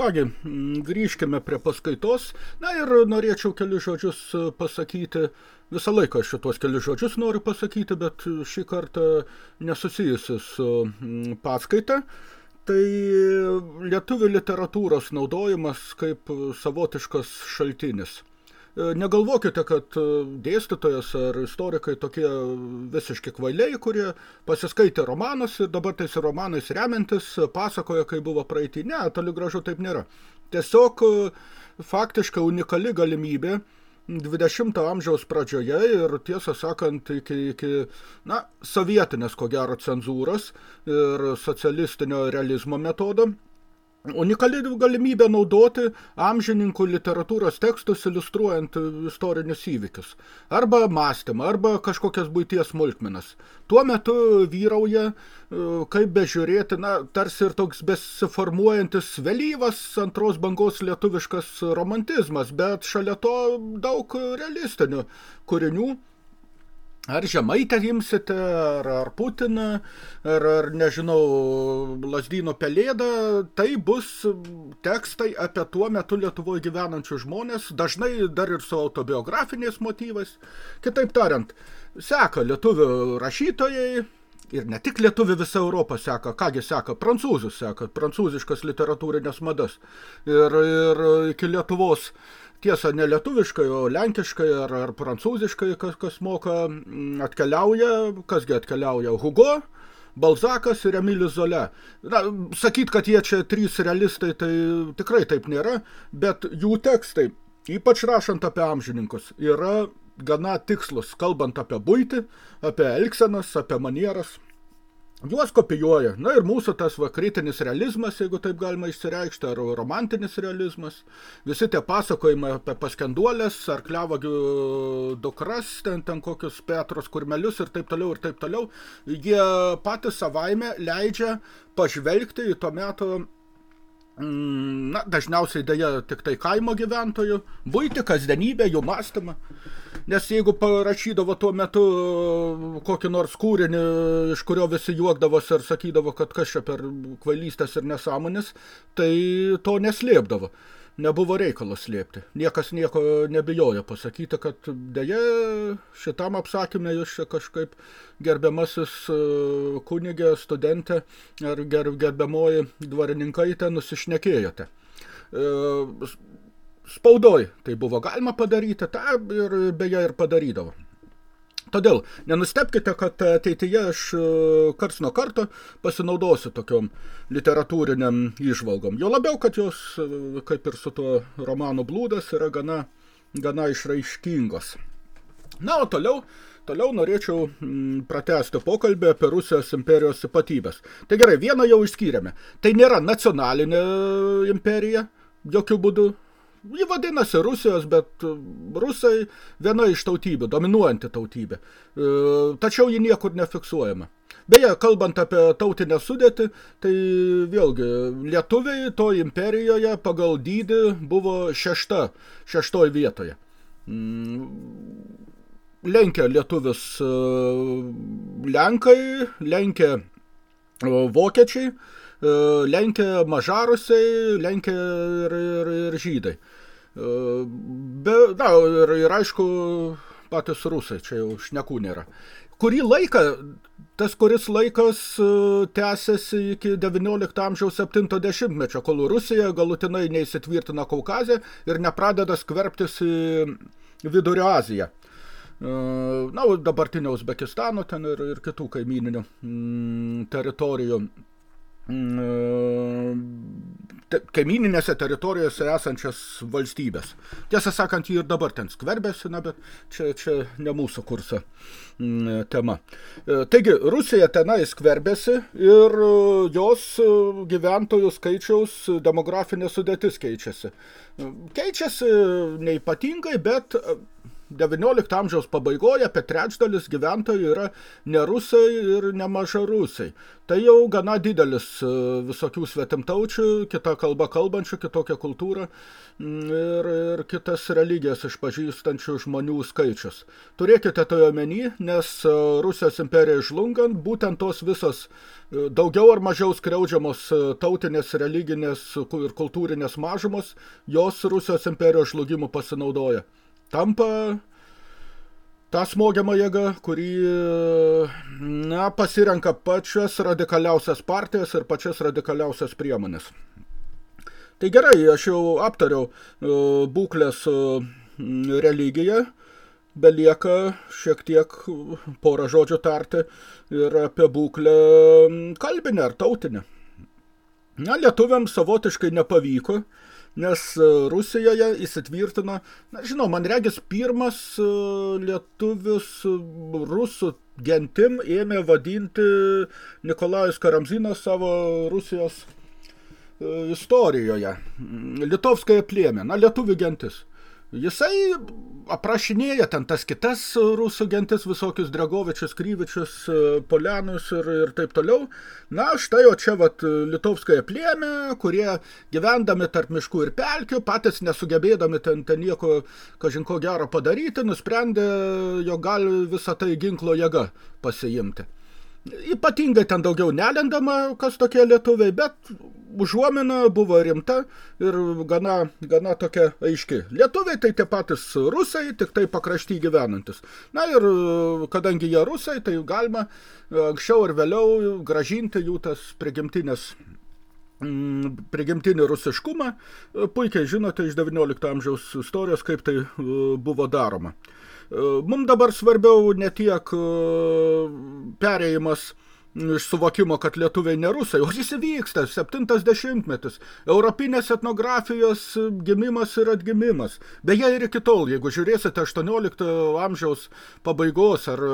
Kągi, grįžkime prie paskaitos. Na ir norėčiau keli žodžius pasakyti. Visą laiką šitos keli žodžius noriu pasakyti, bet šį kartą nesusijusi su paskaita. Tai lietuvių literatūros naudojimas kaip savotiškas šaltinis – E, negalvokite, kad e, dėstytojas ar istorikai tokie visiški kvailiai, kurie pasiskaitė romanus ir dabar tais romanais remiantis pasakoja, kai buvo praeitį. Ne, toli gražu taip nėra. Tiesiog e, faktiškai unikali galimybė 20 amžiaus pradžioje ir tiesą sakant iki, iki na, sovietinės ko gero cenzūros ir socialistinio realizmo metodo Unikali galimybė naudoti amžininkų literatūros tekstus iliustruojant istorinius įvykius. Arba mąstymą, arba kažkokias būties smulkmenas. Tuo metu vyrauja, e, kaip bežiūrėti, na, tarsi ir toks besiformuojantis vėlyvas antros bangos lietuviškas romantizmas, bet šalia to daug realistinių kūrinių Ar Žemaitę imsite, ar, ar Putiną, ar, ar nežinau, Lasdyno pelėdą, tai bus tekstai apie tuo metu Lietuvoje gyvenančius žmonės, dažnai dar ir su autobiografiniais motyvais. Kitaip tariant, seka lietuvių rašytojai, ir ne tik lietuvių visa Europa seka, kągi seka, prancūzų seka, prancūziškas literatūrinės madas. Ir, ir iki Lietuvos tiesa ne lietuviškai, o lenkiškai ar, ar prancūziškai, kas, kas moka, mm, atkeliauja, kasgi atkeliauja, Hugo, Balzakas ir Emilis Zola. Na, sakyt, kad jie čia trys realistai, tai tikrai taip nėra, bet jų tekstai, ypač rašant apie amžininkus, yra gana tikslus, kalbant apie buitį, apie elgsenas, apie manieras – Juos kopijuoja. Na ir mūsų tas va, kritinis realizmas, jeigu taip galima išsireikšti, ar romantinis realizmas. Visi tie pasakojimai apie paskenduolės, ar klevagių dukras, ten, ten kokius Petrus kurmelius ir taip toliau ir taip toliau, jie patys savaime leidžia pažvelgti į to meto mm, na, dažniausiai dėja tik tai kaimo gyventojų, būti kasdienybę, jų mąstymą. Nes jeigu parašydavo tuo metu kokį nors kūrinį, iš kurio visi juokdavosi ir sakydavo, kad kas čia per kvailystės ir nesąmonės, tai to neslėpdavo. Nebuvo reikalo slėpti. Niekas nieko nebijojo pasakyti, kad dėja šitam apsakymė jūs čia kažkaip gerbiamasis e, kunigė, studentė ar gerbiamoji dvarininkaitė nusišnekėjote e, spaudoj tai buvo galima padaryti, tą ir beje ir padarydavo. Todėl nenustepkite, kad ateityje aš e, karts nuo karto pasinaudosiu tokiom literatūriniam išvalgom. Jo labiau, kad jos, e, kaip ir su tuo romanu blūdas, yra gana, gana išraiškingos. Na, o toliau, toliau norėčiau mm, pratesti pokalbį apie Rusijos imperijos ypatybės. Tai gerai, vieną jau išskyrėme. Tai nėra nacionalinė imperija, jokių būdų Ji vadinasi Rusijos, bet e, rusai viena iš tautybių, dominuojanti tautybė. E, tačiau ji niekur nefiksuojama. Beje, kalbant apie tautinę sudėtį, tai vėlgi lietuviai to imperijoje pagal dydį buvo šešta, šeštoj vietoje. Mm, lenkia lietuvis e, Lenkai, lenkia vokiečiai, lenkia mažarusiai, lenkia ir, ir, ir žydai. Be, na, ir, ir aišku, patys rusai, čia jau šnekų nėra. Kurį laiką, tas kuris laikas tęsiasi iki 19 amžiaus 70-mečio, kol Rusija galutinai neįsitvirtina Kaukazė ir nepradeda skverbtis į Vidurio Aziją. Na, dabartinio Uzbekistano ten ir, ir kitų kaimininių teritorijų te, kaimininėse teritorijose esančias valstybės. Tiesą sakant, jį ir dabar ten skverbėsi, na, bet čia, čia ne mūsų kurso mm, tema. E, taigi, Rusija tenai skverbėsi ir e, jos e, gyventojų skaičiaus demografinė sudėtis keičiasi. Keičiasi neipatingai, bet XIX amžiaus pabaigoje apie trečdalis gyventojų yra ne rusai ir ne maža rusai. Tai jau gana didelis e, visokių svetimtaučių, kita kalba kalbančių, kitokią kultūrą mm, ir, ir kitas religijas išpažįstančių žmonių skaičius. Turėkite tai omeny, nes e, Rusijos imperija žlungant, būtent tos visos e, daugiau ar mažiau skriaudžiamos tautinės, religinės ir kultūrinės mažumos, jos Rusijos imperijos žlugimu pasinaudoja. Tampa tą smogiamą jėgą, kuri na, pasirenka pačias radikaliausias partijas ir pačias radikaliausias priemonės. Tai gerai, aš jau aptariau e, būklės e, religiją, belieka šiek tiek porą žodžių tarti ir apie būklę kalbinę ar tautinę. Na, lietuviams savotiškai nepavyko, nes e, Rusijoje įsitvirtino, na, žinau, man regis pirmas e, lietuvius e, rusų gentim ėmė vadinti Nikolajus Karamzinas savo Rusijos istorijoje. Litovskaja plėmė, na, lietuvių gentis. Jisai aprašinėja ten tas kitas rusų gentis, visokius Dragovičius, Kryvičius, Polianus ir, ir taip toliau. Na, štai o čia vat Litovskaja plėmė, kurie gyvendami tarp miškų ir pelkių, patys nesugebėdami ten, ten nieko, kažinko gero padaryti, nusprendė, jo gali visą tai ginklo jėga pasiimti. Ypatingai ten daugiau nelendama, kas tokie lietuviai, bet užuomina buvo rimta ir gana, gana tokia aiški. Lietuviai tai tie patys rusai, tik tai pakrašty gyvenantis. Na ir kadangi jie rusai, tai galima anksčiau ir vėliau gražinti jų tas prigimtinės mm, prigimtinį rusiškumą. Puikiai žinote iš 19 amžiaus istorijos, kaip tai buvo daroma. Mums dabar svarbiau ne tiek e, perėjimas iš suvokimo, kad lietuviai ne rusai, o jis įvyksta, 70-metis, europinės etnografijos gimimas ir atgimimas. Beje, ir iki tol, jeigu žiūrėsite 18 amžiaus pabaigos ar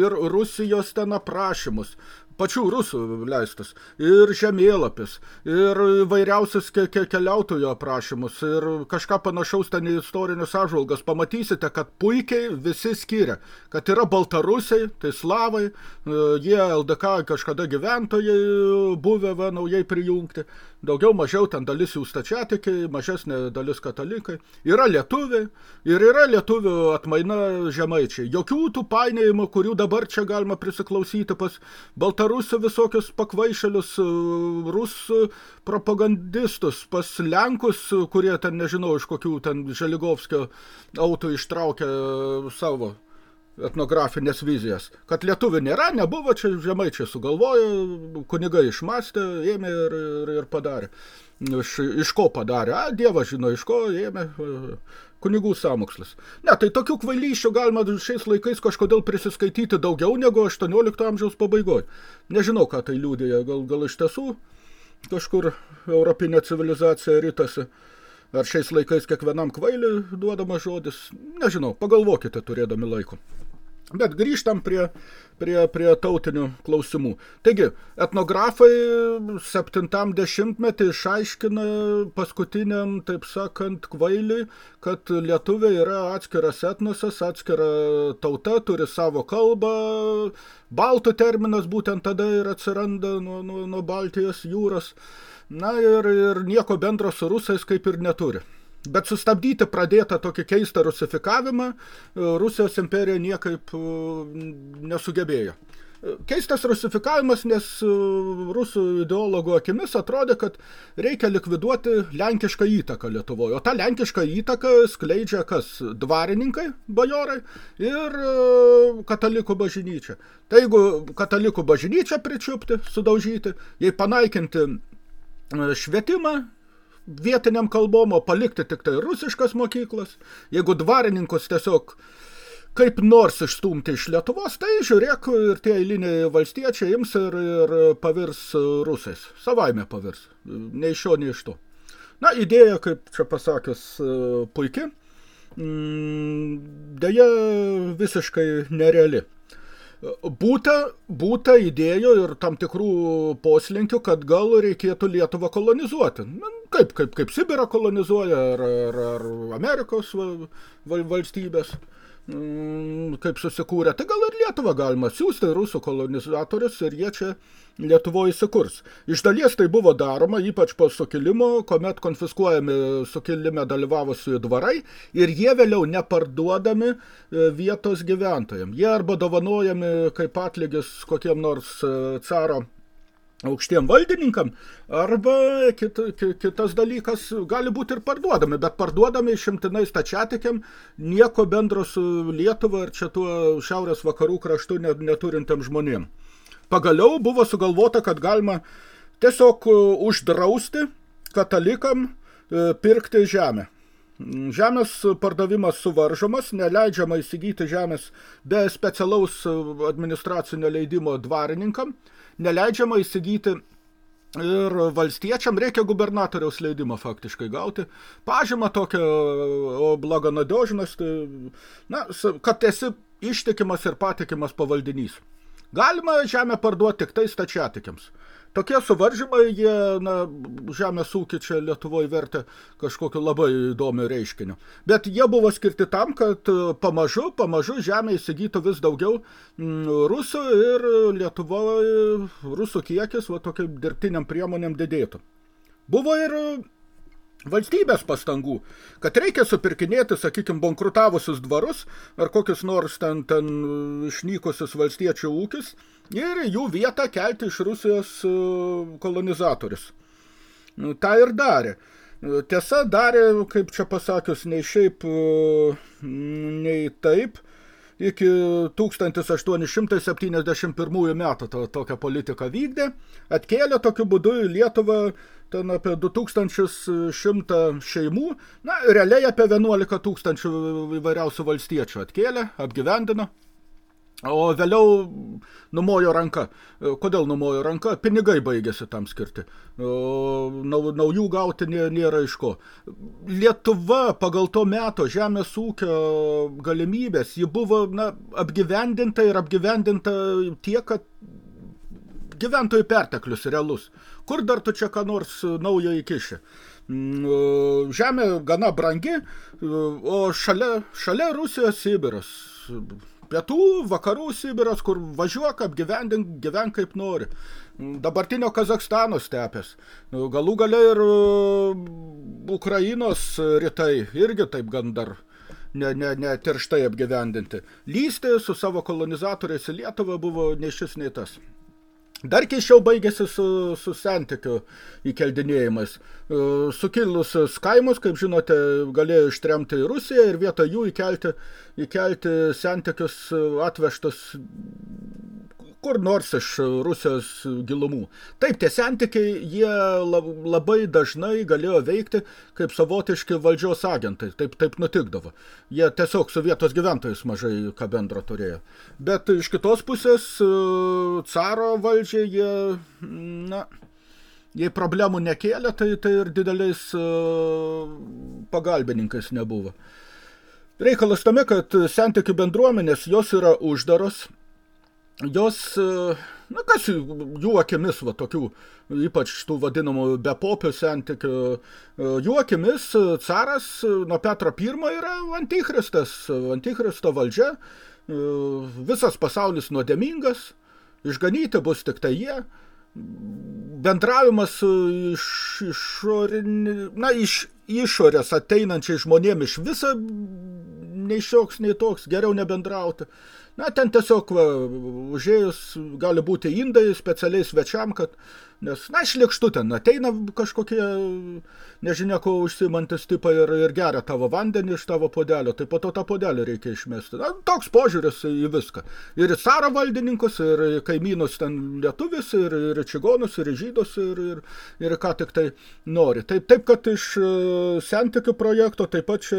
ir Rusijos ten aprašymus, pačių rusų leistas, ir žemėlapis, ir vairiausias ke ke keliautojų aprašymus, ir kažką panašaus ten į istorinius apžvalgas, pamatysite, kad puikiai visi skiria, kad yra baltarusiai, tai slavai, e, jie LDK kažkada gyventojai buvę, va, naujai prijungti, daugiau mažiau ten dalis jų stačiatikiai, mažesnė dalis katalikai, yra lietuviai, ir yra lietuvių atmaina žemaičiai. Jokių tų painėjimų, kurių dabar čia galima prisiklausyti pas baltarusiai, rusų visokius pakvaišelius, e, rusų propagandistus, pas Lenkus, kurie ten, nežinau, iš kokių ten Želigovskio autų ištraukia savo etnografinės vizijas. Kad lietuvių nėra, nebuvo, čia žemaičiai sugalvojo, kunigai išmastė, ėmė ir, ir, ir padarė. Iš, iš ko padarė? A, dievas žino, iš ko ėmė kunigų samokslis. Ne, tai tokių kvailyščių galima šiais laikais kažkodėl prisiskaityti daugiau negu 18 amžiaus pabaigoje. Nežinau, ką tai liūdėja, gal, gal iš tiesų kažkur europinė civilizacija rytasi. Ar šiais laikais kiekvienam kvailiui duodamas žodis? Nežinau, pagalvokite turėdami laiko. Bet grįžtam prie, prie, prie tautinių klausimų. Taigi, etnografai 70-metį išaiškina paskutiniam, taip sakant, kvailiui, kad lietuviai yra atskiras etnosas, atskira tauta, turi savo kalbą. Baltų terminas būtent tada ir atsiranda nuo, nuo, nuo Baltijos jūros. Na ir, ir nieko bendro su rusais kaip ir neturi. Bet sustabdyti pradėtą tokį keistą rusifikavimą e, Rusijos imperija niekaip e, nesugebėjo. E, keistas rusifikavimas, nes rusų ideologų akimis atrodė, kad reikia likviduoti lenkišką įtaką Lietuvoje. O tą lenkišką įtaką skleidžia kas? Dvarininkai, bajorai ir katalikų bažnyčia. Tai jeigu katalikų bažnyčią pričiupti, sudaužyti, jei panaikinti švietimą, vietiniam kalbom, o palikti tik tai rusiškas mokyklas. Jeigu dvarininkus tiesiog kaip nors išstumti iš Lietuvos, tai žiūrėk ir tie eiliniai valstiečiai ims ir, ir pavirs rusais. Savaime pavirs. Nei iš šio, nei iš to. Na, idėja, kaip čia pasakius, puikiai. Mm, deja, visiškai nereali. Būta, būta idėjų ir tam tikrų poslinkių, kad gal reikėtų Lietuvą kolonizuoti. Kaip, kaip, kaip Sibirą kolonizuoja ar, ar, ar Amerikos valstybės. Mm, kaip susikūrė, tai gal ir Lietuvą galima siūsti rusų kolonizatorius ir jie čia Lietuvoje įsikurs. Iš dalies tai buvo daroma, ypač po sukilimo, kuomet konfiskuojami sukilime dalyvavusiųjų dvarai ir jie vėliau neparduodami e, vietos gyventojams. Jie arba dovanojami kaip atlygis kokiem nors e, caro aukštiem valdininkam, arba kit, kitas dalykas gali būti ir parduodami, bet parduodami šimtinai stačiatikiam nieko bendro su Lietuva ir čia tuo šiaurės vakarų kraštu neturintiem žmonėm. Pagaliau buvo sugalvota, kad galima tiesiog uždrausti katalikam e, pirkti žemę. Žemės pardavimas suvaržomas, neleidžiama įsigyti žemės be specialaus administracinio leidimo dvarininkam – neleidžiama įsigyti ir valstiečiam reikia gubernatoriaus leidimą faktiškai gauti. Pažymą tokią, o bloga nadiožinas, tai, na, kad esi ištikimas ir patikimas pavaldinys. Galima žemę parduoti tik tai stačiatikiams. Tokie suvaržymai, jie na, žemės ūkį čia Lietuvoje vertė kažkokiu labai įdomiu reiškiniu. Bet jie buvo skirti tam, kad pamažu, pamažu žemė įsigytų vis daugiau rusų ir Lietuvoje rusų kiekis va, tokiam dirbtiniam priemonėm didėtų. Buvo ir valstybės pastangų, kad reikia supirkinėti, sakykime, bankrutavusius dvarus ar kokius nors ten, ten išnykusius valstiečių ūkis ir jų vietą kelti iš Rusijos e, kolonizatorius. Nu, Ta ir darė. Tiesa, darė, kaip čia pasakius, nei šiaip, e, nei taip, iki 1871 metų to, tokią politiką vykdė, atkėlė tokiu būdu į Lietuvą ten apie 2100 šeimų, na, realiai apie 11 tūkstančių įvairiausių valstiečių atkėlė, apgyvendino. O vėliau numojo ranka. Kodėl numojo ranka? Pinigai baigėsi tam skirti. Naujų gauti nėra iš ko. Lietuva pagal to meto žemės ūkio galimybės, ji buvo na, apgyvendinta ir apgyvendinta tiek, kad gyventojų perteklius realus. Kur dar tu čia ką nors naujo įkiši? Mm, žemė gana brangi, o šalia, šalia Rusijos Sibiras Pietų, vakarų Sibiras, kur važiuok, apgyvendink, gyvenk kaip nori. Dabartinio Kazakstano stepės. Galų gale ir uh, Ukrainos rytai irgi taip gan dar ne, ne, ne tirštai apgyvendinti. Lysti su savo kolonizatoriais į Lietuvą buvo nei šis, nei tas. Dar keiščiau baigėsi su, su santykiu įkeldinėjimas. E, sukilusius kaimus, kaip žinote, galėjo ištremti į Rusiją ir vietą jų įkelti, įkelti santykius atvežtus kur nors iš Rusijos gilumų. Taip, tie santykiai, jie labai dažnai galėjo veikti kaip savotiški valdžios agentai. Taip, taip nutikdavo. Jie tiesiog su vietos gyventojais mažai ką bendro turėjo. Bet iš kitos pusės caro valdžiai jie, na, jei problemų nekėlė, tai, tai ir dideliais pagalbininkais nebuvo. Reikalas tame, kad santykių bendruomenės, jos yra uždaros, jos, e, na kas jų akimis, va, tokių, ypač tų vadinamų bepopių santykių, e, jų akimis caras nuo Petro I yra antichristas, antichristo valdžia, e, visas pasaulis nuodėmingas, išganyti bus tik tai jie, bendravimas iš, išorinį, na, iš išorės ateinančiai žmonėm iš viso nei šioks, nei toks, geriau nebendrauti. Na, ten tiesiog va, užėjus gali būti indai specialiai svečiam, kad Nes, na, šlikštu ten ateina kažkokie, nežinia, ko užsimantis tipai ir, ir geria tavo vandenį iš tavo podelio, tai po to tą podelį reikia išmesti. Na, toks požiūris į viską. Ir į caro valdininkus, ir į kaimynus ten lietuvis, ir, ir į čigonus, ir į žydus, ir, ir, ir ką tik tai nori. Taip, taip kad iš e, sentikių projekto taip pat čia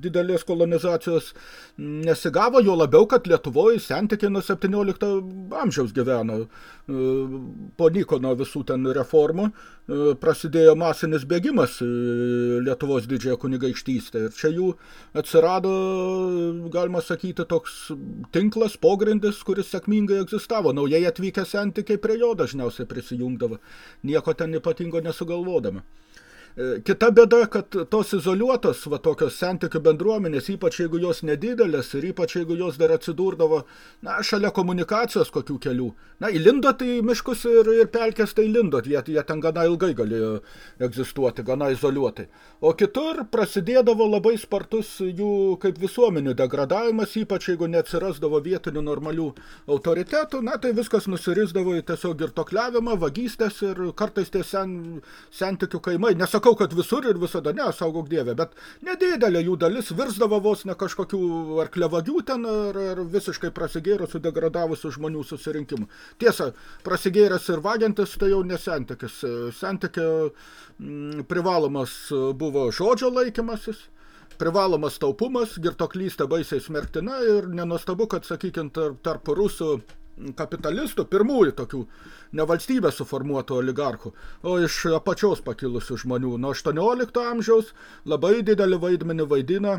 didelės kolonizacijos nesigavo, jo labiau, kad Lietuvoje sentikiai nuo 17 amžiaus gyveno e, po Nikono visų ten reformų e, prasidėjo masinis bėgimas Lietuvos didžiąją kunigaikštystę. Ir čia jų atsirado, galima sakyti, toks tinklas, pogrindis, kuris sėkmingai egzistavo. Naujai atvykę santykiai prie jo dažniausiai prisijungdavo. Nieko ten ypatingo nesugalvodama. E, kita bėda, kad tos izoliuotos, va tokios santykių bendruomenės, ypač jeigu jos nedidelės ir ypač jeigu jos dar atsidurdavo, na, šalia komunikacijos kokių kelių. Na, įlindo tai miškus ir, ir pelkės tai lindot, jie, jie ten gana ilgai galėjo egzistuoti, gana izoliuotai. O kitur prasidėdavo labai spartus jų kaip visuomenių degradavimas, ypač jeigu neatsirasdavo vietinių normalių autoritetų, na, tai viskas nusirisdavo į tiesiog girtokliavimą, vagystės ir kartais tie sen, sentikių kaimai. Nesakau, nesakau, kad visur ir visada, ne, saugok dievė, bet nedidelė jų dalis virsdavo vos ne kažkokių ar klevagių ten, ar, ar visiškai prasigėrusių, degradavusių žmonių susirinkimų. Tiesa, prasigėręs ir vagiantis tai jau nesentikis. Sentikė m, privalomas buvo žodžio laikymasis, privalomas taupumas, girtoklystė baisiai smerktina ir nenuostabu, kad, sakykime, tarp, tarp rusų kapitalistų, pirmųjų tokių nevalstybės suformuotų oligarchų, o iš apačios pakilusių žmonių. Nuo 18 amžiaus labai didelį vaidmenį vaidina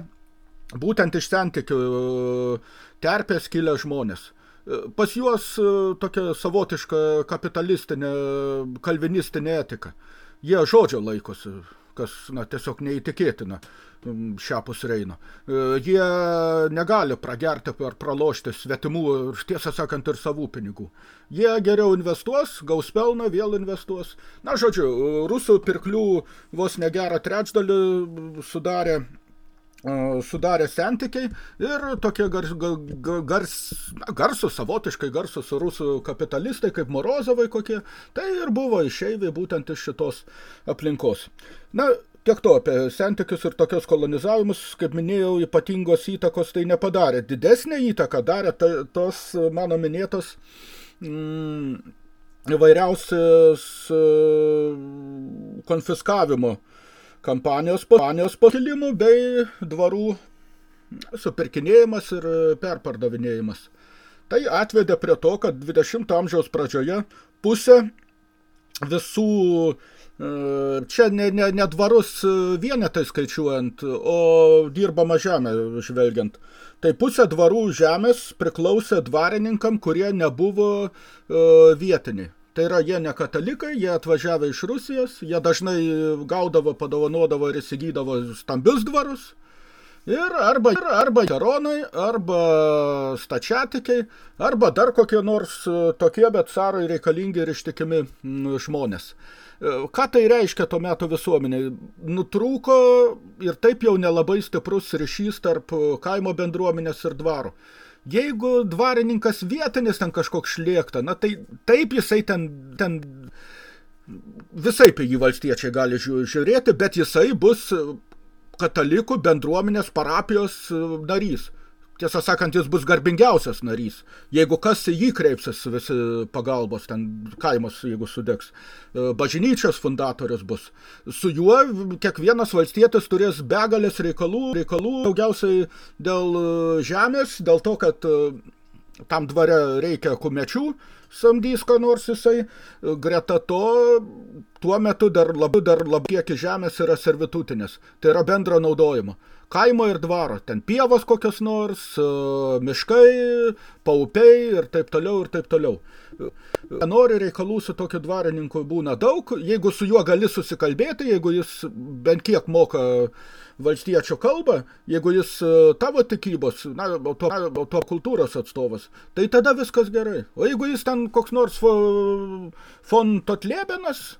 būtent iš sentikių e, terpės kilę žmonės. E, pas juos e, tokia savotiška kapitalistinė, kalvinistinė etika. Jie žodžio laikosi, kas na, tiesiog neįtikėtina šiapus Reino. Jie negali pragerti ar pralošti svetimų ir tiesą sakant ir savų pinigų. Jie geriau investuos, gaus pelną, vėl investuos. Na, žodžiu, rusų pirklių vos negerą trečdalį sudarė sudarė sentikiai ir tokie gars, gars, garsų, savotiškai garsus rusų kapitalistai, kaip Morozovai kokie, tai ir buvo išeiviai būtent iš šitos aplinkos. Na, tiek to apie sentikius ir tokios kolonizavimus, kaip minėjau, ypatingos įtakos tai nepadarė. Didesnė įtaka darė ta, tos mano minėtos mm, įvairiausias konfiskavimo uh, kampanijos, kampanijos pakilimų bei dvarų supirkinėjimas ir perpardavinėjimas. Tai atvedė prie to, kad 20 amžiaus pradžioje pusė visų, e, čia ne, ne, ne dvarus vienetai skaičiuojant, o dirbama žemė žvelgiant. Tai pusė dvarų žemės priklausė dvarininkam, kurie nebuvo e, vietiniai. Tai yra, jie ne katalikai, jie atvažiavę iš Rusijos, jie dažnai gaudavo, padovanodavo ir įsigydavo stambius dvarus. Ir arba, ir arba geronai, arba stačiatikiai, arba dar kokie nors e, tokie, bet carai reikalingi ir ištikimi žmonės. E, ką tai reiškia to meto visuomeniai? Nutrūko ir taip jau nelabai stiprus ryšys tarp kaimo bendruomenės ir dvaro. Jeigu dvarininkas vietinis ten kažkoks šlėkta, na tai taip jisai ten, ten visai apie jį valstiečiai gali žiūrėti, bet jisai bus katalikų bendruomenės parapijos narys. Tiesą sakant, jis bus garbingiausias narys. Jeigu kas jį kreipsis visi pagalbos, ten kaimas, jeigu sudegs. E, bažnyčios fundatorius bus. Su juo kiekvienas valstietis turės begalės reikalų, reikalų daugiausiai dėl e, žemės, dėl to, kad e, tam dvare reikia kumečių, samdys, ko nors jisai. Greta to, tuo metu dar labai, dar labai kiekis žemės yra servitutinės. Tai yra bendro naudojimo kaimo ir dvaro, ten pievos kokios nors, e, miškai, paupiai ir taip toliau ir taip toliau. Nori reikalų su tokiu dvarininku būna daug, jeigu su juo gali susikalbėti, jeigu jis bent kiek moka valstiečio kalbą, jeigu jis e, tavo tikybos, na, to, to kultūros atstovas, tai tada viskas gerai. O jeigu jis ten koks nors fon Totlėbenas,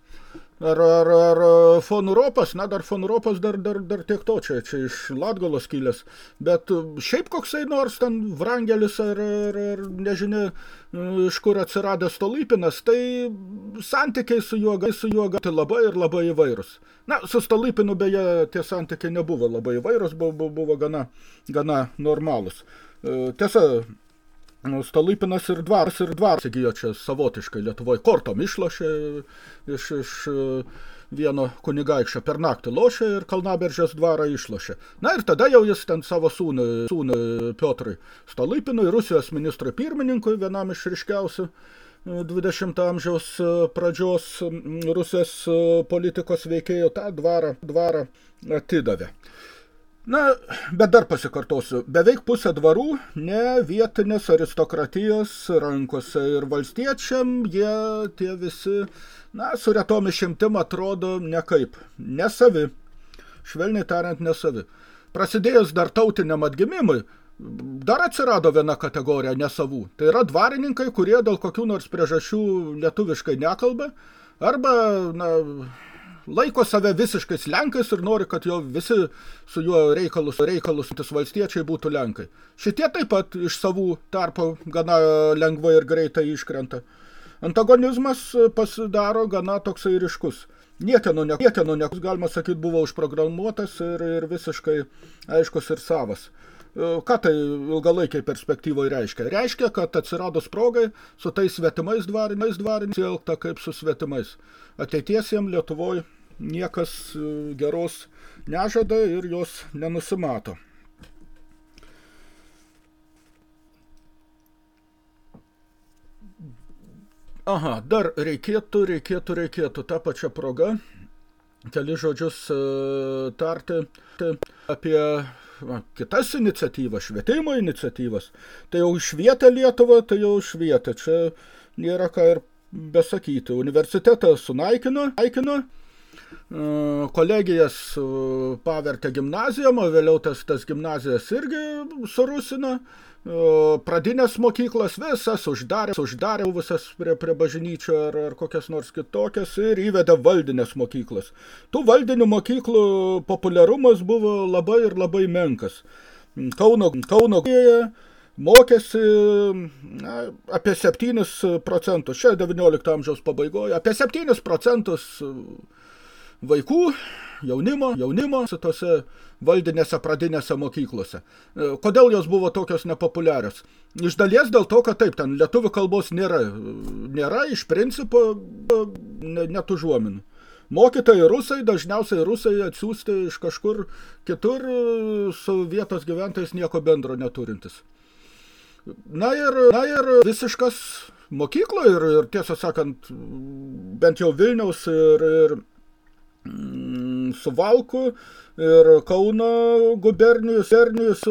Ar, ar, ar von Europas, na dar von Europas dar, dar, dar tiek to, čia, čia iš Latgalos kilęs, bet šiaip koksai nors ten Vrangelis ar, ar, ar nežinia, iš kur atsiradęs Stolypinas, tai santykiai su juo, su juo gati labai ir labai įvairūs. Na, su Stolypinu beje tie santykiai nebuvo labai įvairūs, buvo, buvo gana, gana normalūs. Tiesa, Nu, Stolypinas ir dvaras ir dvaras įgyjo čia savotiškai Lietuvoje kortom išlošė iš, iš vieno kunigaikščio per naktį lošė ir Kalnaberžės dvarą išlošė. Na ir tada jau jis ten savo sūnui, sūnui Piotrui Stolypinui, Rusijos ministrui pirmininkui, vienam iš ryškiausių 20 amžiaus pradžios Rusijos politikos veikėjo tą dvarą, dvarą atidavė. Na, bet dar pasikartosiu, beveik pusė dvarų ne vietinės aristokratijos rankose ir valstiečiam jie tie visi, na, su retom išimtim atrodo nekaip, nesavi, švelniai tariant nesavi. Prasidėjus dar tautiniam atgimimui, dar atsirado viena kategorija nesavų. Tai yra dvarininkai, kurie dėl kokių nors priežasčių lietuviškai nekalba, arba, na, laiko save visiškais lenkais ir nori, kad jo visi su juo reikalus, reikalus valstiečiai būtų lenkai. Šitie taip pat iš savų tarpo gana lengvai ir greitai iškrenta. Antagonizmas pasidaro gana toksai ryškus. Niekieno, ne, niekieno ne, galima sakyti, buvo užprogramuotas ir, ir visiškai aiškus ir savas. Ką tai ilgalaikiai perspektyvoje reiškia? Reiškia, kad atsirado sprogai su tais svetimais dvarinais dvarinais elgta kaip su svetimais. Ateities jiem Lietuvoje niekas e, geros nežada ir jos nenusimato. Aha, dar reikėtų, reikėtų, reikėtų tą pačią progą keli žodžius e, tarti apie kitas iniciatyvas, švietimo iniciatyvas. Tai jau švietė Lietuvą, tai jau švietė. Čia nėra ką ir besakyti. Universitetą sunaikino, naikino, kolegijas e, pavertė gimnazijom, o vėliau tas, tas gimnazijas irgi surusino. E, pradinės mokyklas visas uždarė, uždarė visas prie, prie bažnyčio ar, ar kokias nors kitokias ir įvedė valdinės mokyklas. Tų valdinių mokyklų populiarumas buvo labai ir labai menkas. Kauno, Kauno mokėsi na, apie 7 procentus, čia 19 amžiaus pabaigoje, apie 7 procentus vaikų, jaunimo, jaunimo tose valdinėse pradinėse mokyklose. E, kodėl jos buvo tokios nepopuliarios? Iš dalies dėl to, kad taip, ten lietuvių kalbos nėra. Nėra iš principo net užuominų. Mokytojai rusai, dažniausiai rusai atsiųsti iš kažkur kitur su vietos gyventojais nieko bendro neturintis. Na ir, na ir visiškas mokyklo ir, ir tiesą sakant, bent jau Vilniaus ir, ir Suvalkų ir Kauno gubernijos, gubernijos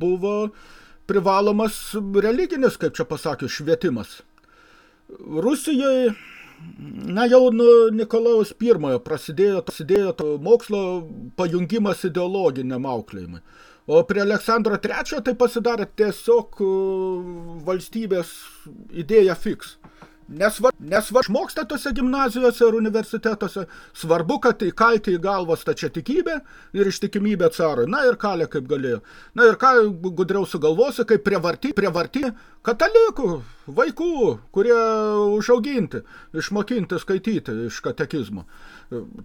buvo privalomas religinis, kaip čia pasakius, švietimas. Rusijai, na jau nuo Nikolaus I prasidėjo, prasidėjo mokslo pajungimas ideologiniam auklėjimui. O prie Aleksandro III tai pasidarė tiesiog valstybės idėja fiks. Nesvar, nesvar išmoksta tose gimnazijose ir universitetuose, svarbu, kad įkalti į galvą stačiatikybę ir ištikimybę carui. Na ir kalė kaip galėjo. Na ir ką gudriau sugalvosi, kaip prievarti, prievarti katalikų, vaikų, kurie užauginti, išmokinti skaityti iš katekizmo.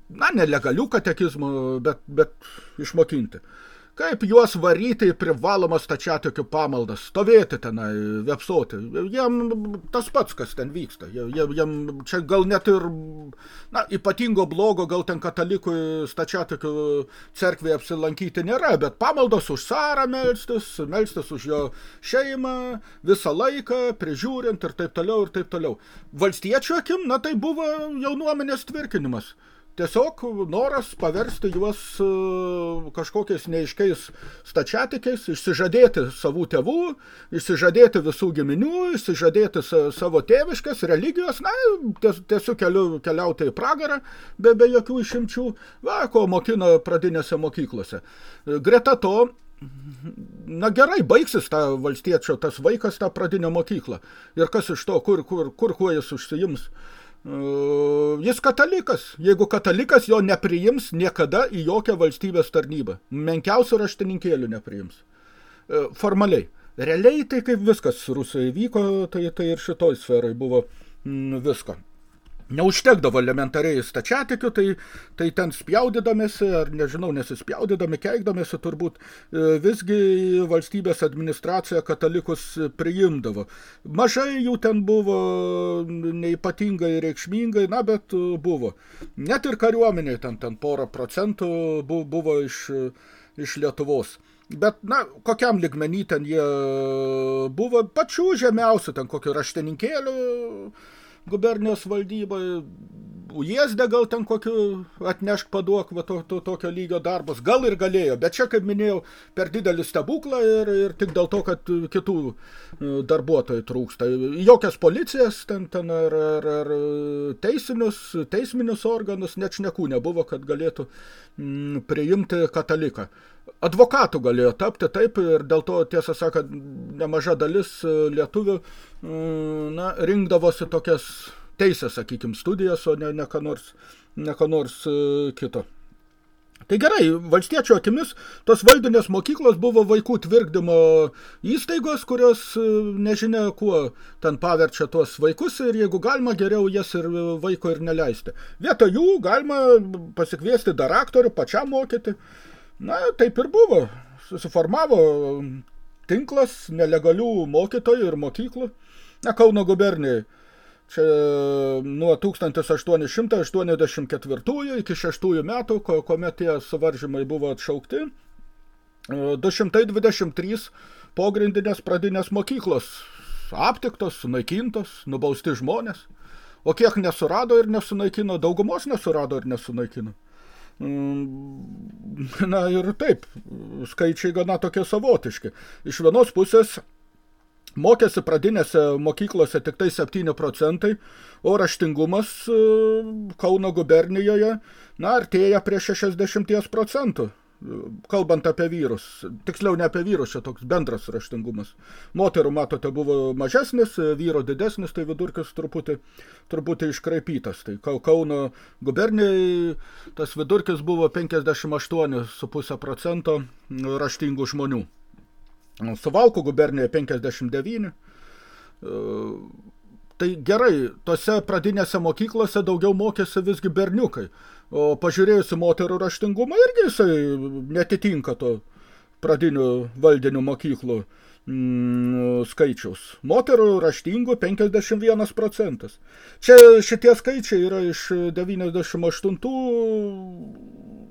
Na, nelegalių katekizmų, bet, bet išmokinti. Kaip juos varyti į privalomas stačiatikių pamaldas, stovėti tenai, vepsoti. Jiem tas pats, kas ten vyksta. Jiem čia gal net ir na, ypatingo blogo, gal ten katalikui stačiatikių cerkvėje apsilankyti nėra, bet pamaldos už sarą melstis, melstis už jo šeimą, visą laiką, prižiūrint ir taip toliau ir taip toliau. Valstiečių akim, na tai buvo jaunuomenės tvirkinimas. Tiesiog noras paversti juos e, kažkokiais neiškiais stačiatikiais, išsižadėti savų tėvų, išsižadėti visų giminių, išsižadėti savo tėviškas, religijos, na, tiesiog keliu, keliauti į pragarą, be, be jokių išimčių, va, ko mokino pradinėse mokyklose. Greta to, na gerai, baigsis ta valstiečio, tas vaikas tą pradinę mokyklą. Ir kas iš to, kur, kur, kur kuo jis užsijims? Jis katalikas. Jeigu katalikas jo nepriims niekada į jokią valstybės tarnybą. Menkiausių raštininkėlių nepriims. Formaliai. Realiai tai kaip viskas Rusai vyko, tai, tai ir šitoj sferai buvo visko neužtekdavo elementariai stačiatikių, tai, tai ten spjaudydamėsi, ar nežinau, nesispjaudydami, keikdamėsi, turbūt e, visgi valstybės administracija katalikus priimdavo. Mažai jų ten buvo, neipatingai reikšmingai, na, bet buvo. Net ir kariuomeniai ten, ten porą procentų buvo iš, iš Lietuvos. Bet, na, kokiam ligmenį ten jie buvo pačių žemiausių, ten kokio raštininkėlių, gubernijos valdybai ujiesdę gal ten kokiu atnešk paduok va, to, to, tokio lygio darbus, gal ir galėjo, bet čia, kaip minėjau, per didelį stebuklą ir, ir tik dėl to, kad kitų e, darbuotojų trūksta. Jokias policijas, ten, ten ar, ar, ar teisinius, teisminius organus, net šnekų nebuvo, kad galėtų mm, priimti kataliką. Advokatų galėjo tapti taip ir dėl to, tiesą sakant, nemaža dalis lietuvių mm, na, rinkdavosi tokias teisės, sakykime, studijas, o ne, ne, ką nors, ne ką nors e, kito. Tai gerai, valstiečio akimis tos valdinės mokyklos buvo vaikų tvirkdymo įstaigos, kurios e, nežinia kuo ten paverčia tuos vaikus ir jeigu galima geriau jas ir vaiko ir neleisti. Vietoj jų galima pasikviesti dar aktorių, pačiam mokyti. Na, taip ir buvo. Susiformavo tinklas nelegalių mokytojų ir mokyklų. Na, Kauno gubernijai Čia nuo 1884 iki 6 metų, kuomet tie suvaržymai buvo atšaukti, 223 pogrindinės pradinės mokyklos aptiktos, sunaikintos, nubausti žmonės. O kiek nesurado ir nesunaikino, daugumos nesurado ir nesunaikino. Mm, na ir taip, skaičiai gana tokie savotiški. Iš vienos pusės Mokėsi pradinėse mokyklose tik tai 7 procentai, o raštingumas e, Kauno gubernijoje, na, artėja prie 60 procentų, kalbant apie vyrus. Tiksliau, ne apie vyrus, čia toks bendras raštingumas. Moterų, matote, buvo mažesnis, vyro didesnis, tai vidurkis truputį, truputį iškraipytas. Tai Kauno gubernijai tas vidurkis buvo 58,5 procento raštingų žmonių. Suvalkų gubernijoje 59. E, tai gerai, tose pradinėse mokyklose daugiau mokėsi visgi berniukai. O pažiūrėjusi moterų raštingumą irgi jisai netitinka to pradinių valdinių mokyklų mm, skaičiaus. Moterų raštingų 51 procentas. Čia šitie skaičiai yra iš 98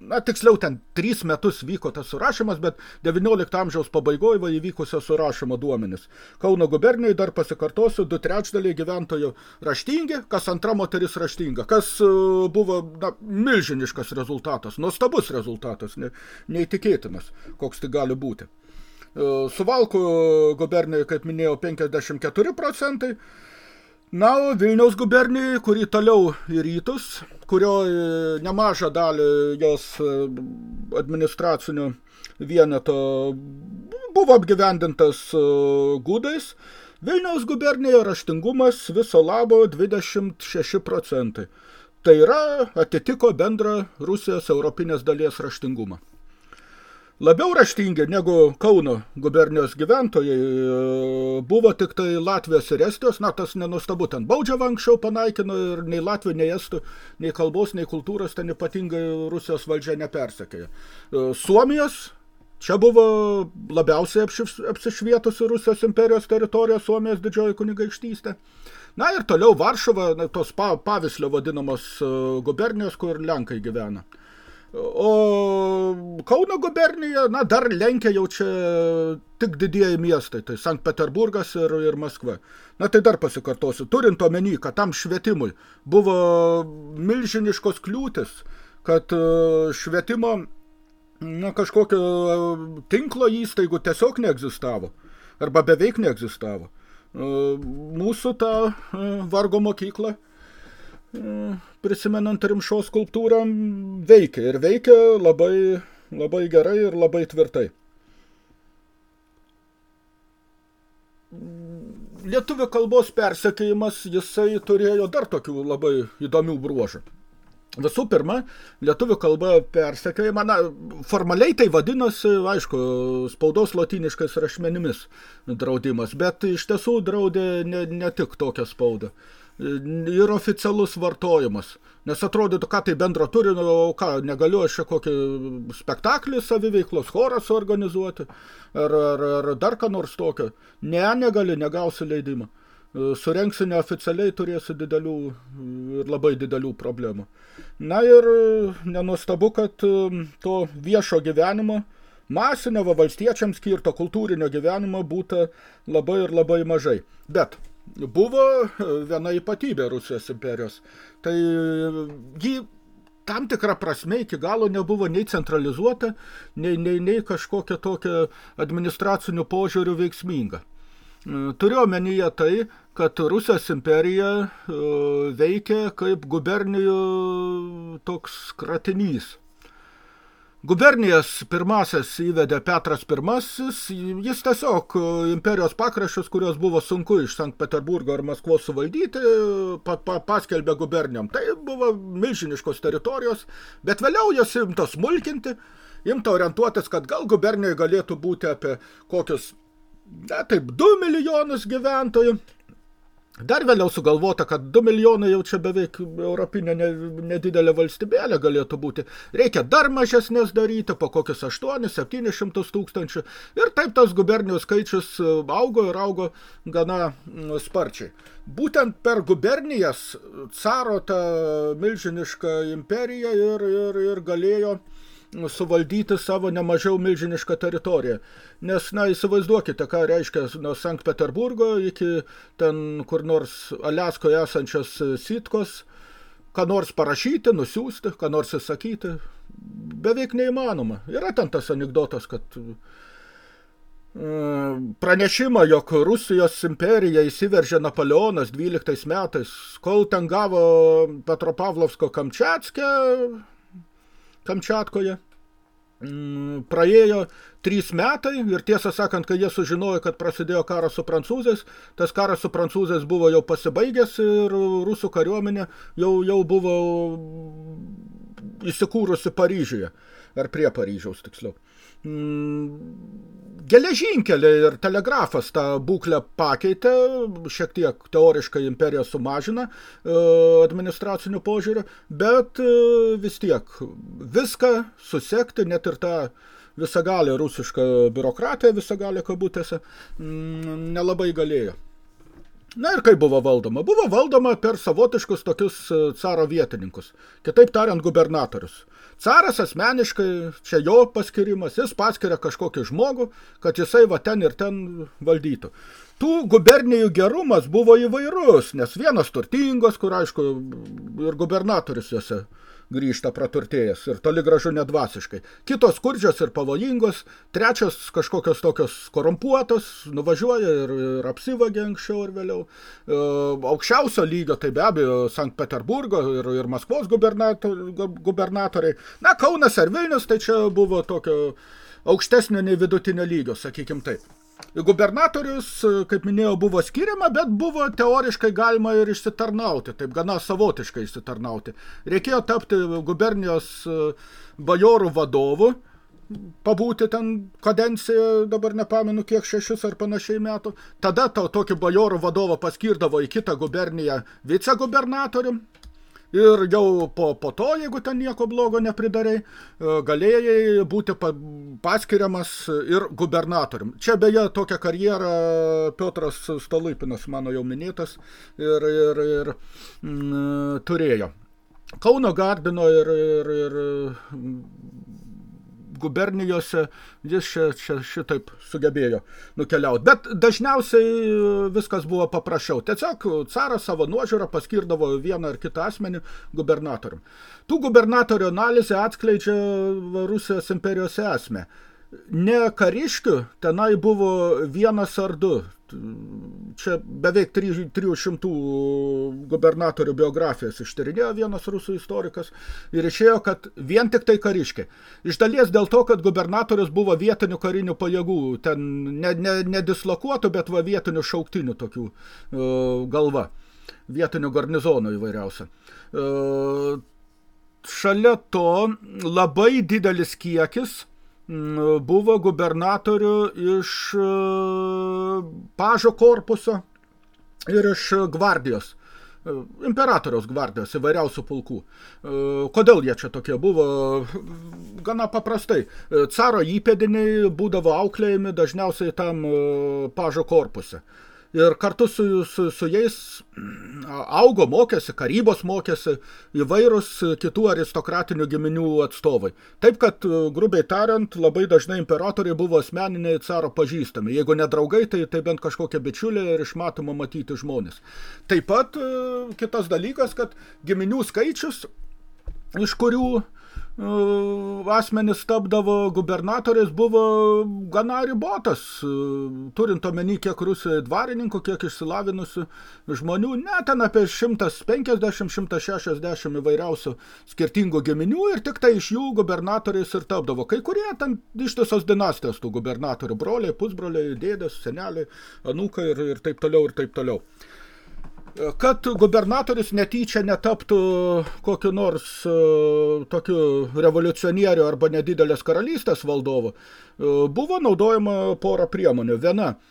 na, tiksliau ten tris metus vyko tas surašymas, bet 19 amžiaus pabaigoje va įvykusio surašymo duomenis. Kauno gubernijoje dar pasikartosiu, du trečdaliai gyventojų raštingi, kas antra moteris raštinga, kas e, buvo na, milžiniškas rezultatas, nuostabus rezultatas, ne, neįtikėtinas, koks tai gali būti. E, Suvalkų gubernijoje, kaip minėjau, 54 procentai, Na, Vilniaus gubernijai, kuri toliau į rytus, kurio e, nemažą dalį jos e, administracinių vieneto buvo apgyvendintas e, gudais, Vilniaus gubernijoje raštingumas viso labo 26 procentai. Tai yra atitiko bendrą Rusijos europinės dalies raštingumą. Labiau raštingi negu Kauno gubernijos gyventojai e, buvo tik tai Latvijos ir Estijos, na tas nenustabu, ten baudžiavą anksčiau panaikino ir nei Latvijų, nei Estų, nei kalbos, nei kultūros ten ypatingai Rusijos valdžia nepersekėjo. E, Suomijos, čia buvo labiausiai apsišvietusi Rusijos imperijos teritorija, Suomijos didžioji kunigaikštystė. Na ir toliau Varšuva, tos pavislio vadinamos e, gubernijos, kur Lenkai gyvena. O Kauno gubernija, na, dar lenkia jau čia tik didieji miestai, tai Sankt Peterburgas ir, ir Maskva. Na, tai dar pasikartosiu, turint omeny, kad tam švietimui buvo milžiniškos kliūtis, kad e, švietimo na, kažkokio tinklo įstaigų tiesiog neegzistavo, arba beveik neegzistavo. E, mūsų ta e, vargo mokykla prisimenant rimšos skulptūrą, veikia ir veikia labai, labai gerai ir labai tvirtai. Lietuvių kalbos persekėjimas, jisai turėjo dar tokių labai įdomių bruožų. Visų pirma, lietuvių kalba persekėjama, na, formaliai tai vadinosi, aišku, spaudos lotiniškais rašmenimis draudimas, bet iš tiesų draudė ne, ne tik tokią spaudą ir oficialus vartojimas. Nes atrodytų, ką tai bendro turi, nu, ką, negaliu aš kokį spektaklį saviveiklos choras organizuoti, ar, ar, ar dar ką nors tokio. Ne, negali, negausi leidimą. Surengsi neoficialiai, turėsi didelių ir labai didelių problemų. Na ir nenuostabu, kad to viešo gyvenimo, masinio va valstiečiams skirto kultūrinio gyvenimo būta labai ir labai mažai. Bet buvo viena ypatybė Rusijos imperijos. Tai ji tam tikrą prasme iki galo nebuvo nei centralizuota, nei, nei, nei kažkokia tokia administracinių požiūrių veiksminga. Turiu omenyje tai, kad Rusijos imperija veikia kaip gubernijų toks kratinys – Gubernijas pirmasis įvedė Petras pirmasis, jis tiesiog e, imperijos pakraščius, kurios buvo sunku iš Sankt Peterburgo ar Maskvos suvaldyti, pa, pa, paskelbė gubernijom. Tai buvo milžiniškos teritorijos, bet vėliau jos imta smulkinti, imta orientuotis, kad gal gubernijoje galėtų būti apie kokius, ne, taip, 2 milijonus gyventojų. Dar vėliau sugalvota, kad 2 milijonai jau čia beveik europinė nedidelė valstybėlė galėtų būti. Reikia dar mažesnės daryti, po kokius 8-700 tūkstančių. Ir taip tas gubernijos skaičius augo ir augo gana sparčiai. Būtent per gubernijas caro ta milžiniška imperija ir, ir, ir galėjo suvaldyti savo nemažiau milžinišką teritoriją. Nes, na, įsivaizduokite, ką reiškia nuo Sankt Peterburgo iki ten kur nors Aliaskoje esančios sitkos, ką nors parašyti, nusiųsti, ką nors įsakyti, beveik neįmanoma. Yra ten tas anekdotas, kad e, pranešimą, jog Rusijos imperija įsiveržė Napoleonas 12 metais, kol ten gavo Petropavlovsko Kamčiatskę, Kamčiatkoje. Mm, praėjo trys metai ir tiesą sakant, kai jie sužinojo, kad prasidėjo karas su prancūzais, tas karas su prancūzais buvo jau pasibaigęs ir rusų kariuomenė jau, jau buvo įsikūrusi Paryžiuje, ar prie Paryžiaus tiksliau. Mm, geležinkeliai ir telegrafas tą būklę pakeitė, šiek tiek teoriškai imperija sumažina e, administracinių požiūrių, bet e, vis tiek viską susekti, net ir tą visagalę rusišką biurokratiją, visagalę kabutėse, mm, nelabai galėjo. Na ir kaip buvo valdoma? Buvo valdoma per savotiškus tokius e, caro vietininkus. Kitaip tariant, gubernatorius. Caras asmeniškai, čia jo paskirimas, jis paskiria kažkokį žmogų, kad jisai va ten ir ten valdytų. Tų gubernijų gerumas buvo įvairus, nes vienas turtingos, kur aišku ir gubernatorius juose grįžta praturtėjęs ir toli gražu nedvasiškai. Kitos skurdžios ir pavojingos, trečios kažkokios tokios korumpuotos, nuvažiuoja ir, ir apsivagia anksčiau ir vėliau. E, aukščiausio lygio, tai be abejo, Sankt Peterburgo ir, ir Maskvos gubernator, gubernatoriai. Na, Kaunas ar Vilnius, tai čia buvo tokio aukštesnio nei vidutinio lygio, sakykim taip. Gubernatorius, kaip minėjau, buvo skiriama, bet buvo teoriškai galima ir išsitarnauti, taip gana savotiškai išsitarnauti. Reikėjo tapti gubernijos e, bajorų vadovu, pabūti ten kadenciją, dabar nepamenu kiek šešius ar panašiai metų. Tada to, tokį bajorų vadovą paskirdavo į kitą guberniją vicegubernatorium, ir jau po, po to, jeigu ten nieko blogo nepridarai, e, galėjai būti paskiriamas ir gubernatorium. Čia beje tokią karjerą Piotras Stalupinas, mano jau minėtas, ir, ir, ir m, mm, turėjo. Kauno Gardino ir, ir, ir gubernijose jis čia, čia šitaip sugebėjo nukeliauti. Bet dažniausiai viskas buvo paprasčiau. Tiesiog caras savo nuožiūrą paskirdavo vieną ar kitą asmenį gubernatorium. Tų gubernatorių analizė atskleidžia Rusijos imperijos esmę. Ne kariškių, tenai buvo vienas ar du čia beveik 300 gubernatorių biografijas ištyrinėjo vienas rusų istorikas ir išėjo, kad vien tik tai kariškiai. Iš dalies dėl to, kad gubernatorius buvo vietinių karinių pajėgų, ten nedislokuotų, ne, ne bet va vietinių šauktinių tokių uh, galva, vietinių garnizonų įvairiausia. Uh, šalia to labai didelis kiekis buvo gubernatorių iš e, pažo korpuso ir iš gvardijos e, imperatoriaus gvardijos įvairiausių pulkų. E, kodėl jie čia tokie buvo? Gana paprastai. Caro įpėdiniai būdavo auklėjami dažniausiai tam pažo korpuse. Ir kartu su, su, su jais augo, mokėsi, karybos mokėsi įvairūs kitų aristokratinių giminių atstovai. Taip, kad, grubiai tariant, labai dažnai imperatoriai buvo asmeniniai caro pažįstami. Jeigu ne draugai, tai, tai bent kažkokie bičiuliai ir išmatoma matyti žmonės. Taip pat kitas dalykas, kad giminių skaičius, iš kurių asmenis tapdavo gubernatoriais buvo gana ribotas, turint omeny kiek Rusijoje dvarininkų, kiek išsilavinusių žmonių, net ten apie 150-160 įvairiausių skirtingų giminių ir tik tai iš jų gubernatoriais ir tapdavo. Kai kurie ten ištisos dinastijos tų gubernatorių, broliai, pusbroliai, dėdės, seneliai, anūkai ir, ir taip toliau ir taip toliau kad gubernatorius netyčia netaptų kokiu nors uh, tokiu revoliucionieriu arba nedidelės karalystės valdovu, uh, buvo naudojama pora priemonių. Viena –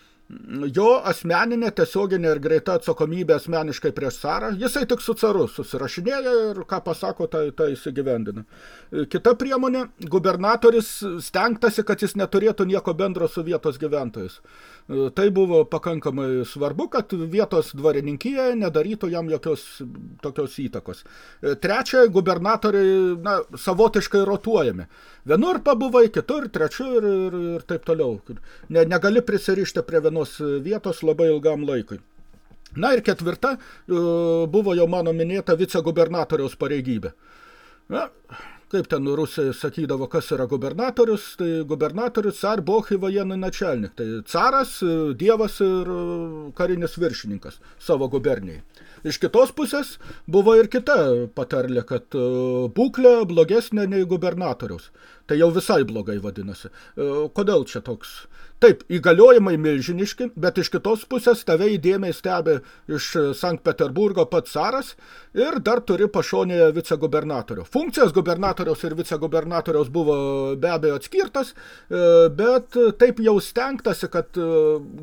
jo asmeninė tiesioginė ir greita atsakomybė asmeniškai prieš carą, jisai tik su caru susirašinėja ir ką pasako, tai, tai įsigyvendina. Kita priemonė, gubernatorius stengtasi, kad jis neturėtų nieko bendro su vietos gyventojais. Tai buvo pakankamai svarbu, kad vietos dvarininkija nedarytų jam jokios tokios įtakos. Trečia, gubernatoriai na, savotiškai rotuojami. Vienur pabuvai, kitur, trečiur ir, ir, ir taip toliau. Ne, negali prisirišti prie vienos vienos vietos labai ilgam laikui. Na ir ketvirta e, buvo jau mano minėta vicegubernatoriaus pareigybė. Na, kaip ten Rusai sakydavo, kas yra gubernatorius, tai gubernatorius car bohi vojenų načelnik, tai caras, e, dievas ir e, karinis viršininkas savo gubernijai. Iš kitos pusės buvo ir kita patarlė, kad būklė blogesnė nei gubernatoriaus. Tai jau visai blogai vadinasi. Kodėl čia toks Taip, įgaliojimai milžiniški, bet iš kitos pusės tave įdėmiai stebi iš Sankt Peterburgo pats caras ir dar turi pašonėje vicegubernatorių. Funkcijos gubernatoriaus ir vicegubernatoriaus buvo be abejo atskirtas, e, bet taip jau stengtasi, kad e,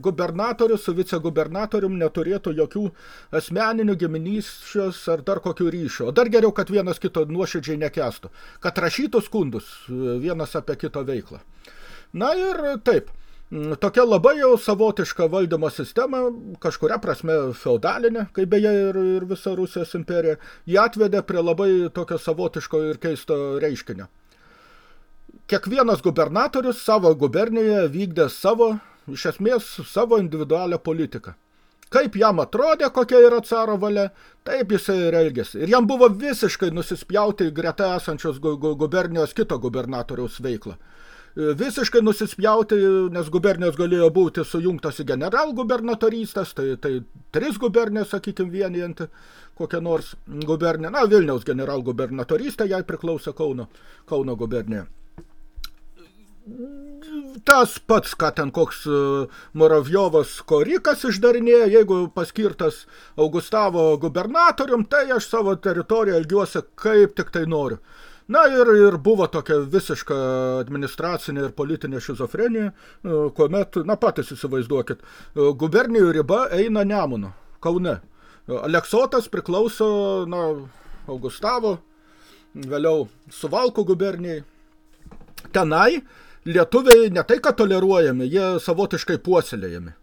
gubernatorius su vicegubernatorium neturėtų jokių asmeninių giminysčios ar dar kokių ryšių. O dar geriau, kad vienas kito nuoširdžiai nekestų. Kad rašytų skundus e, vienas apie kito veiklą. Na ir taip, tokia labai jau savotiška valdymo sistema, kažkuria prasme feudalinė, kaip beje ir, ir visa Rusijos imperija, jį atvedė prie labai tokio savotiško ir keisto reiškinio. Kiekvienas gubernatorius savo gubernijoje vykdė savo, iš esmės, savo individualią politiką. Kaip jam atrodė, kokia yra caro valia, taip jisai ir elgėsi. Ir jam buvo visiškai nusispjauti greta esančios gubernijos kito gubernatoriaus veiklą visiškai nusispjauti, nes gubernijos galėjo būti sujungtos į generalgubernatorystės, tai, tai tris gubernijos, sakykime, vienijanti kokią nors gubernę. Na, Vilniaus generalgubernatorystė, jai priklausė Kauno, Kauno gubernija. Tas pats, ką ten koks e, Moravjovas Korikas išdarinėja, jeigu paskirtas Augustavo gubernatorium, tai aš savo teritoriją elgiuosi kaip tik tai noriu. Na ir, ir buvo tokia visiška administracinė ir politinė šizofrenija, e, kuomet, na patys įsivaizduokit, e, gubernijų riba eina Nemuno, Kaune. E, Aleksotas priklauso, na, Augustavo, vėliau Suvalkų gubernijai. Tenai lietuviai ne tai, kad toleruojami, jie savotiškai puoselėjami.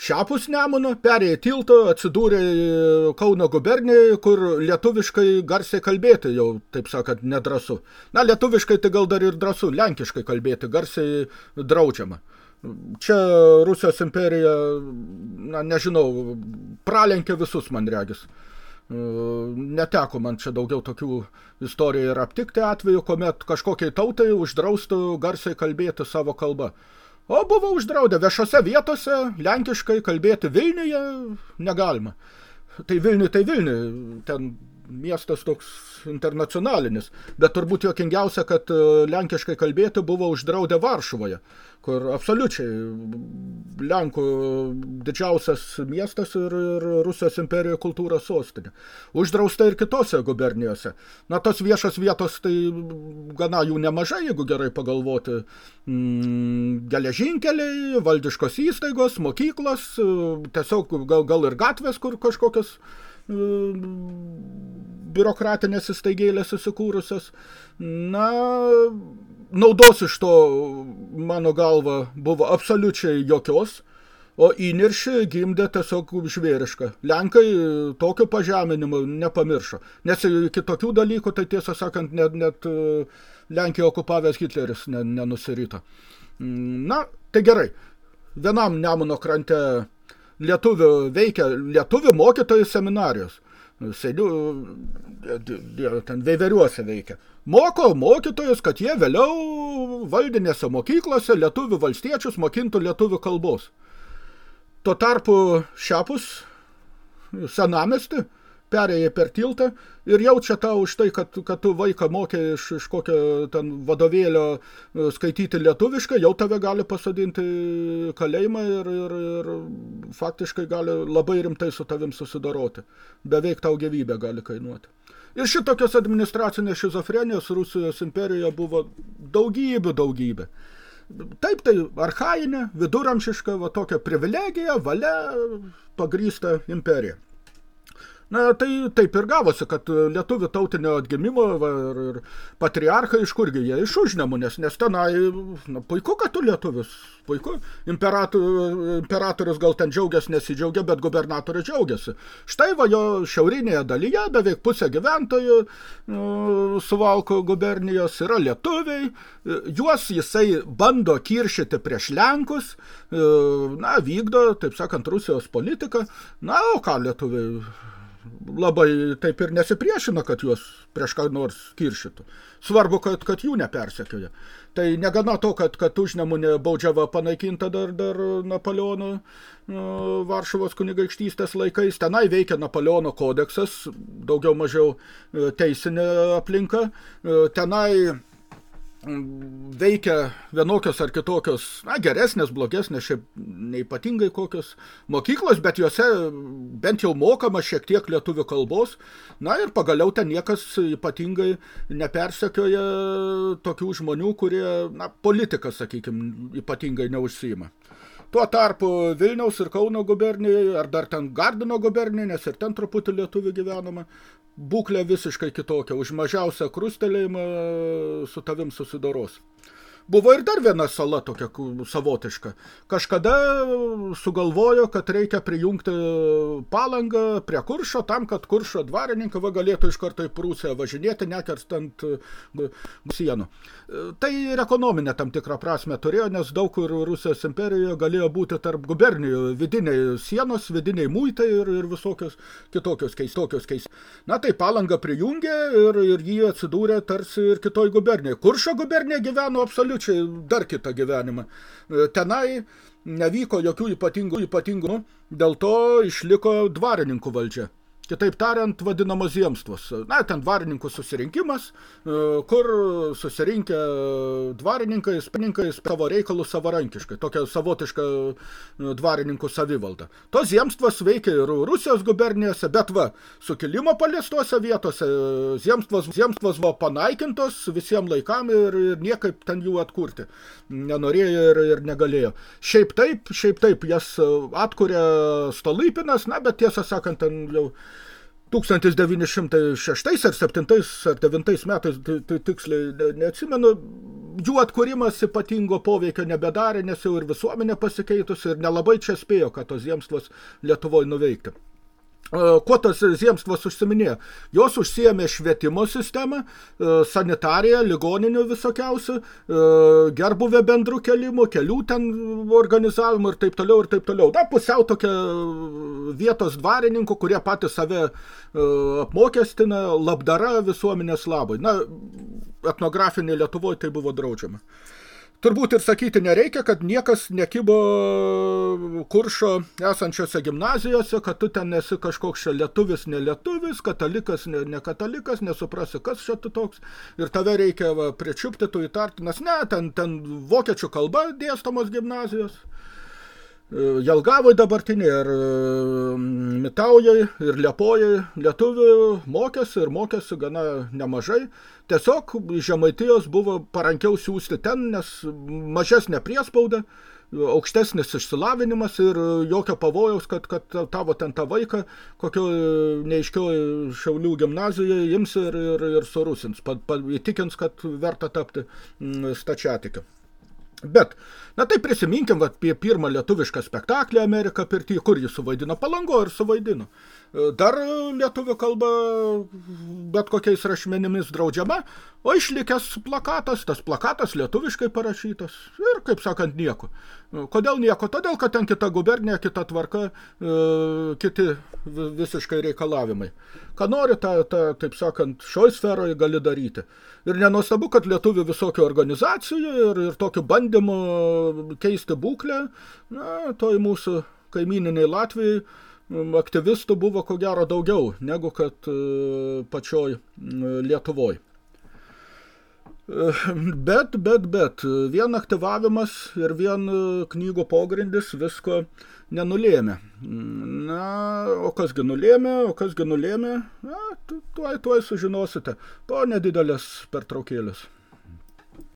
Šiapus Nemuno perėjo tiltą, atsidūrė Kauno gubernijoje, kur lietuviškai garsiai kalbėti jau, taip sakant, nedrasu. Na, lietuviškai tai gal dar ir drasu, lenkiškai kalbėti garsiai draudžiama. Čia Rusijos imperija, na, nežinau, pralenkė visus, man regis. Neteko man čia daugiau tokių istorijų ir aptikti atveju, kuomet kažkokiai tautai uždraustų garsiai kalbėti savo kalbą. O buvo uždraudę viešose vietose lenkiškai kalbėti Vilniuje negalima. Tai Vilniui, tai Vilniui, ten miestas toks internacionalinis, bet turbūt jokingiausia, kad e, lenkiškai kalbėti buvo uždraudę Varšuvoje kur absoliučiai Lenkų didžiausias miestas ir, ir Rusijos imperijoje kultūros sostinė. Uždrausta ir kitose gubernijose. Na, tos viešos vietos, tai gana jų nemažai, jeigu gerai pagalvoti. Mm, geležinkeliai, valdiškos įstaigos, mokyklos, tiesiog gal, gal ir gatvės, kur kažkokios biurokratinės įstaigėlės susikūrusios. Na, naudos iš to, mano galva, buvo absoliučiai jokios. O įniršį gimdė tiesiog žvėrišką. Lenkai tokio pažeminimo nepamiršo. Nes iki tokių dalykų, tai tiesą sakant, net, net Lenkiją okupavęs Hitleris nenusirito. Na, tai gerai. Vienam Nemuno krante lietuvių veikia lietuvių mokytojų seminarijos. Sėdiu, ten veiveriuose veikia. Moko mokytojus, kad jie vėliau valdinėse mokyklose lietuvių valstiečius mokintų lietuvių kalbos. Tuo tarpu šiapus senamesti perėjai per tiltą ir jaučia tau už tai, kad, kad tu vaiką mokė iš, iš kokio ten vadovėlio e, skaityti lietuviškai, jau tave gali pasodinti kalėjimą ir, ir, ir faktiškai gali labai rimtai su tavim susidaroti. Beveik tau gyvybę gali kainuoti. Ir šitokios administracinės šizofrenijos Rusijos imperijoje buvo daugybė, daugybė. Taip, tai archainė, viduramžiška, va tokia privilegija, valia, pagrįsta imperija. Na, tai taip ir gavosi, kad lietuvių tautinio atgimimo va, ir, ir patriarchai iš kurgi jie iš užnemunės, nes tenai, na, puiku, kad tu lietuvis, puiku. Imperator, imperatorius gal ten džiaugiasi, nesidžiaugia, bet gubernatorius džiaugiasi. Štai va jo šiaurinėje dalyje beveik pusė gyventojų nu, suvalko gubernijos yra lietuviai, juos jisai bando kiršyti prieš Lenkus, na, vykdo, taip sakant, Rusijos politiką, na, o ką lietuviai labai taip ir nesipriešina, kad juos prieš ką nors kiršytų. Svarbu, kad, kad jų nepersekioja. Tai negana to, kad, kad užnemunė baudžiava panaikinta dar, dar Napoleono nu, Varšuvos kunigaikštystės laikais. Tenai veikia Napoleono kodeksas, daugiau mažiau e, teisinė aplinka. E, tenai veikia vienokios ar kitokios, na, geresnės, blogesnės, šiaip neipatingai kokios mokyklos, bet juose bent jau mokama šiek tiek lietuvių kalbos, na ir pagaliau ten niekas ypatingai nepersekioja tokių žmonių, kurie, na, politika, sakykime, ypatingai neužsima. Tuo tarpu Vilniaus ir Kauno gubernijoje, ar dar ten Gardino gubernijoje, nes ir ten truputį lietuvių gyvenama, būklė visiškai kitokia. Už mažiausią krustelėjimą su tavim susidoros. Buvo ir dar viena sala tokia savotiška. Kažkada sugalvojo, kad reikia prijungti palangą prie kuršo, tam, kad kuršo dvarininkai va, galėtų iš karto į Prūsiją važinėti, nekerstant sienų. Tai ir ekonominė tam tikrą prasme turėjo, nes daug kur Rusijos imperijoje galėjo būti tarp gubernijų vidiniai sienos, vidiniai muitai ir, ir visokios kitokios keistokios keis. Na tai palanga prijungė ir, ir jį atsidūrė tarsi ir kitoj gubernijai. Kuršo gubernija gyveno absoliučiai absoliučiai dar kitą gyvenimą. E, tenai nevyko jokių ypatingų ypatingų, dėl to išliko dvarininkų valdžia. Kitaip tariant, vadinamos ziemstvos. Na, ten dvarininkų susirinkimas, e, kur susirinkę dvarininkai, spininkai savo reikalus savarankiškai, tokia savotiška e, dvarininkų savivalda. Tos ziemstvos veikia ir Rusijos gubernijose, bet va, sukilimo paliestose vietose ziemstvos, ziemstvos buvo panaikintos visiems laikam ir, ir niekaip ten jų atkurti. Nenorėjo ir, ir negalėjo. Šiaip taip, šiaip taip, jas atkuria Stolypinas, na, bet tiesą sakant, ten jau 1906 ar 7 ar 9 metais, tai, tiksliai neatsimenu, jų atkūrimas ypatingo poveikio nebedarė, nes jau ir visuomenė pasikeitusi ir nelabai čia spėjo, kad tos ziemstvos Lietuvoje nuveikti. Kuo tos ziemstvos užsiminėjo? Jos užsiėmė švietimo sistemą, sanitariją, ligoninių visokiausių, gerbuvę bendrų kelimų, kelių ten organizavimų ir taip toliau ir taip toliau. Na, pusiau tokia vietos dvarininkų, kurie patys save apmokestina labdara visuomenės labui. Na, etnografinė Lietuvoje tai buvo draudžiama. Turbūt ir sakyti nereikia, kad niekas nekibo kuršo esančiose gimnazijose, kad tu ten esi kažkoks čia lietuvis, nelietuvis, katalikas, ne, ne katalikas, nesuprasi, kas čia tu toks. Ir tave reikia va, pričiupti, tu įtarti, nes ne, ten, ten vokiečių kalba dėstomos gimnazijos. Jelgavoj dabartiniai ir Mitaujai ir Liepojai lietuvių mokėsi ir mokėsi gana nemažai. Tiesiog Žemaitijos buvo parankiau siūsti ten, nes mažesnė priespauda, aukštesnis išsilavinimas ir jokio pavojaus, kad, kad tavo ten tą vaiką kokio neiškioj Šiaulių gimnazijoje ims ir, ir, ir surusins, pa, pa, įtikins, kad verta tapti stačiatikiu. Bet, na tai prisiminkim, vat, apie pirmą lietuvišką spektaklį Amerika pirty, kur jis suvaidino, palango ir suvaidino. Dar lietuvių kalba bet kokiais rašmenimis draudžiama, o išlikęs plakatas, tas plakatas lietuviškai parašytas ir, kaip sakant, nieko. Kodėl nieko? Todėl, kad ten kita gubernija, kita tvarka, e, kiti visiškai reikalavimai. Ką nori, tą, tą taip sakant, šioj sferoje gali daryti. Ir nenuostabu, kad lietuvių visokių organizacijų ir, ir tokių bandymų keisti būklę, na, toj mūsų kaimininiai Latvijai, aktyvistų buvo ko gero daugiau negu kad e, pačioj Lietuvoj. E, bet, bet, bet, vien aktyvavimas ir vien e, knygų pogrindis visko nenulėmė. Na, o kasgi nulėmė, o kasgi nulėmė, na, tuoj, tuoj sužinosite po nedidelės pertraukėlės.